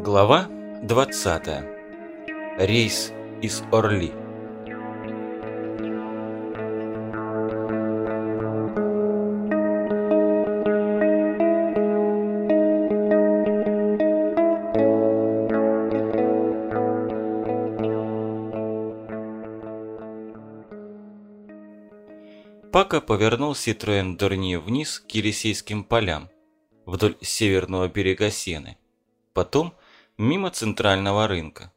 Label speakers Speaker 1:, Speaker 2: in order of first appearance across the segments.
Speaker 1: Глава 20. Рейс из Орли. Пака повернул Ситроен Дорни вниз к Елисейским полям, вдоль северного берега Сены. Потом мимо центрального рынка.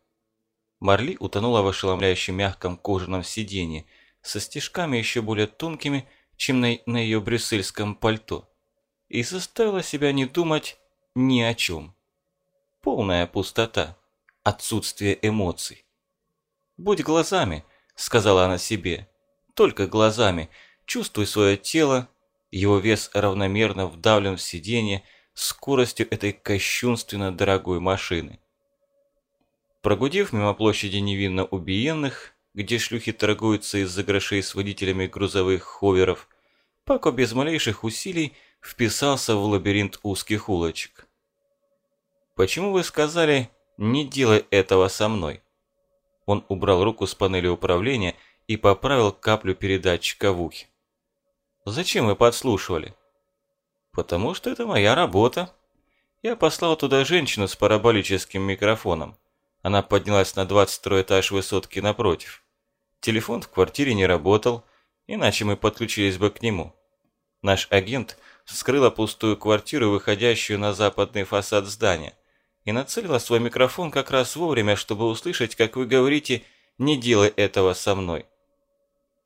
Speaker 1: Марли утонула в ошеломляющем мягком кожаном сиденье, со стежками еще более тонкими, чем на, на ее брюссельском пальто, и заставила себя не думать ни о чем. Полная пустота, отсутствие эмоций. «Будь глазами», – сказала она себе, – «только глазами, чувствуй свое тело, его вес равномерно вдавлен в сиденье, скоростью этой кощунственно дорогой машины. Прогудев мимо площади невинно убиенных, где шлюхи торгуются из-за грошей с водителями грузовых ховеров, Пако без малейших усилий вписался в лабиринт узких улочек. «Почему вы сказали, не делай этого со мной?» Он убрал руку с панели управления и поправил каплю передатчика в ухе. «Зачем вы подслушивали?» Потому что это моя работа. Я послал туда женщину с параболическим микрофоном. Она поднялась на 22 этаж высотки напротив. Телефон в квартире не работал, иначе мы подключились бы к нему. Наш агент вскрыла пустую квартиру, выходящую на западный фасад здания, и нацелила свой микрофон как раз вовремя, чтобы услышать, как вы говорите «не делай этого со мной».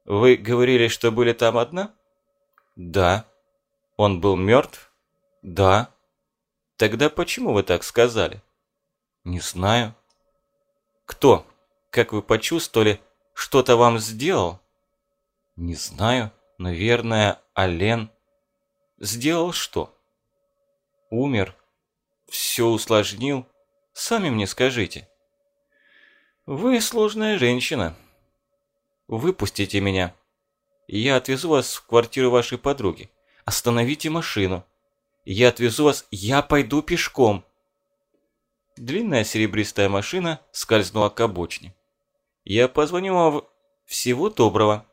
Speaker 1: Вы говорили, что были там одна? Да. Он был мертв? Да. Тогда почему вы так сказали? Не знаю. Кто, как вы почувствовали, что-то вам сделал? Не знаю. Наверное, Ален. Сделал что? Умер. Все усложнил. Сами мне скажите. Вы сложная женщина. Выпустите меня. Я отвезу вас в квартиру вашей подруги. Остановите машину. Я отвезу вас, я пойду пешком. Длинная серебристая машина скользнула к обочине. Я позвоню вам в... Всего доброго.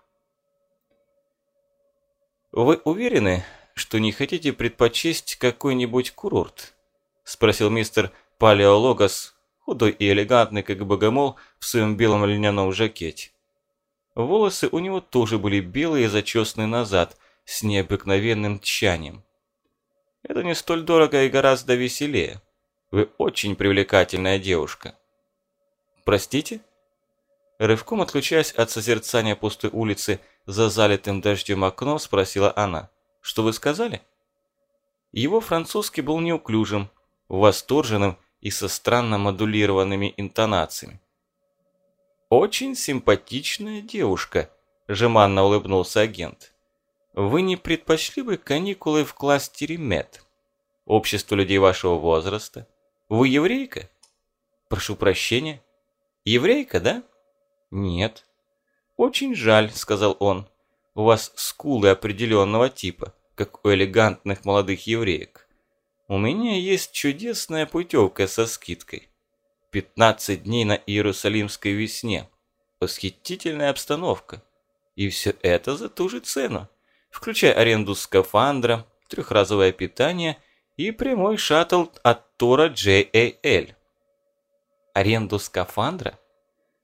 Speaker 1: Вы уверены, что не хотите предпочесть какой-нибудь курорт? Спросил мистер Палеологос, худой и элегантный, как богомол, в своем белом льняном жакете. Волосы у него тоже были белые и зачесаны назад, с необыкновенным тщанием. Это не столь дорого и гораздо веселее. Вы очень привлекательная девушка. Простите? Рывком отключаясь от созерцания пустой улицы за залитым дождем окном, спросила она. Что вы сказали? Его французский был неуклюжим, восторженным и со странно модулированными интонациями. «Очень симпатичная девушка», – жеманно улыбнулся агент. Вы не предпочли бы каникулы в кластере МЕД? Общество людей вашего возраста? Вы еврейка? Прошу прощения. Еврейка, да? Нет. Очень жаль, сказал он. У вас скулы определенного типа, как у элегантных молодых евреек. У меня есть чудесная путевка со скидкой. 15 дней на Иерусалимской весне. Восхитительная обстановка. И все это за ту же цену включая аренду скафандра, трехразовое питание и прямой шаттл от тура JAL. Аренду скафандра?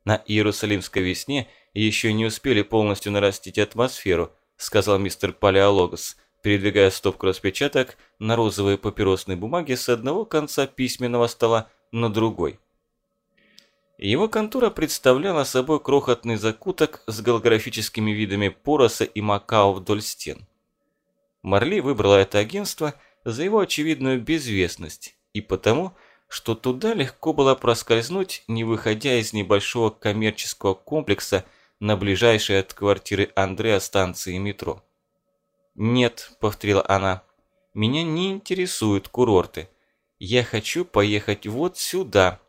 Speaker 1: На Иерусалимской весне еще не успели полностью нарастить атмосферу, сказал мистер Палеологос, передвигая стопку распечаток на розовой папиросной бумаге с одного конца письменного стола на другой. Его контора представляла собой крохотный закуток с голографическими видами Пороса и Макао вдоль стен. Марли выбрала это агентство за его очевидную безвестность и потому, что туда легко было проскользнуть, не выходя из небольшого коммерческого комплекса на ближайшей от квартиры Андреа станции метро. «Нет», – повторила она, – «меня не интересуют курорты. Я хочу поехать вот сюда».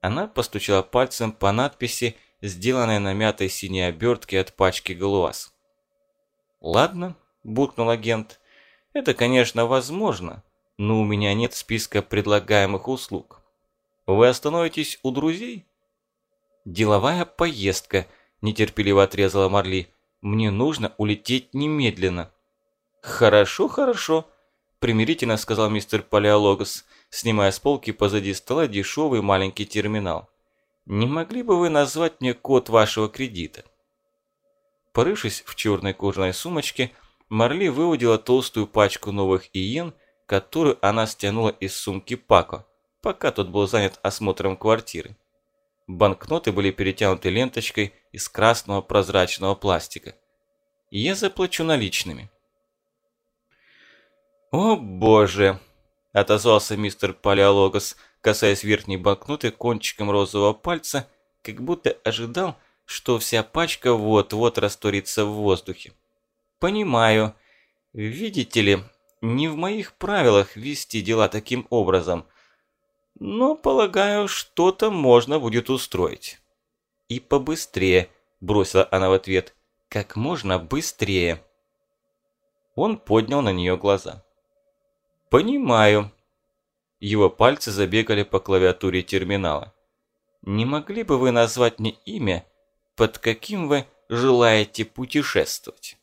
Speaker 1: Она постучала пальцем по надписи, сделанной на мятой синей обертке от пачки галуаз. «Ладно», – буркнул агент, – «это, конечно, возможно, но у меня нет списка предлагаемых услуг. Вы остановитесь у друзей?»
Speaker 2: «Деловая поездка», – нетерпеливо отрезала Марли. «Мне нужно улететь немедленно».
Speaker 1: «Хорошо, хорошо», – примирительно сказал мистер Палеологос, снимая с полки позади стола дешевый маленький терминал. «Не могли бы вы назвать мне код вашего кредита?» Порывшись в черной кожаной сумочке, Марли выудила толстую пачку новых иен, которую она стянула из сумки Пако, пока тот был занят осмотром квартиры. Банкноты были перетянуты ленточкой из красного прозрачного пластика. Я заплачу наличными. «О боже!» – отозвался мистер Палеологос, касаясь верхней банкноты кончиком розового пальца, как будто ожидал, что вся пачка вот-вот растворится в воздухе. «Понимаю. Видите ли, не в моих правилах вести дела таким образом. Но, полагаю, что-то можно будет устроить». «И побыстрее», – бросила она в ответ. «Как можно быстрее». Он поднял на нее глаза. «Понимаю». Его пальцы забегали по клавиатуре терминала. «Не могли бы вы назвать мне имя, под каким вы желаете путешествовать?»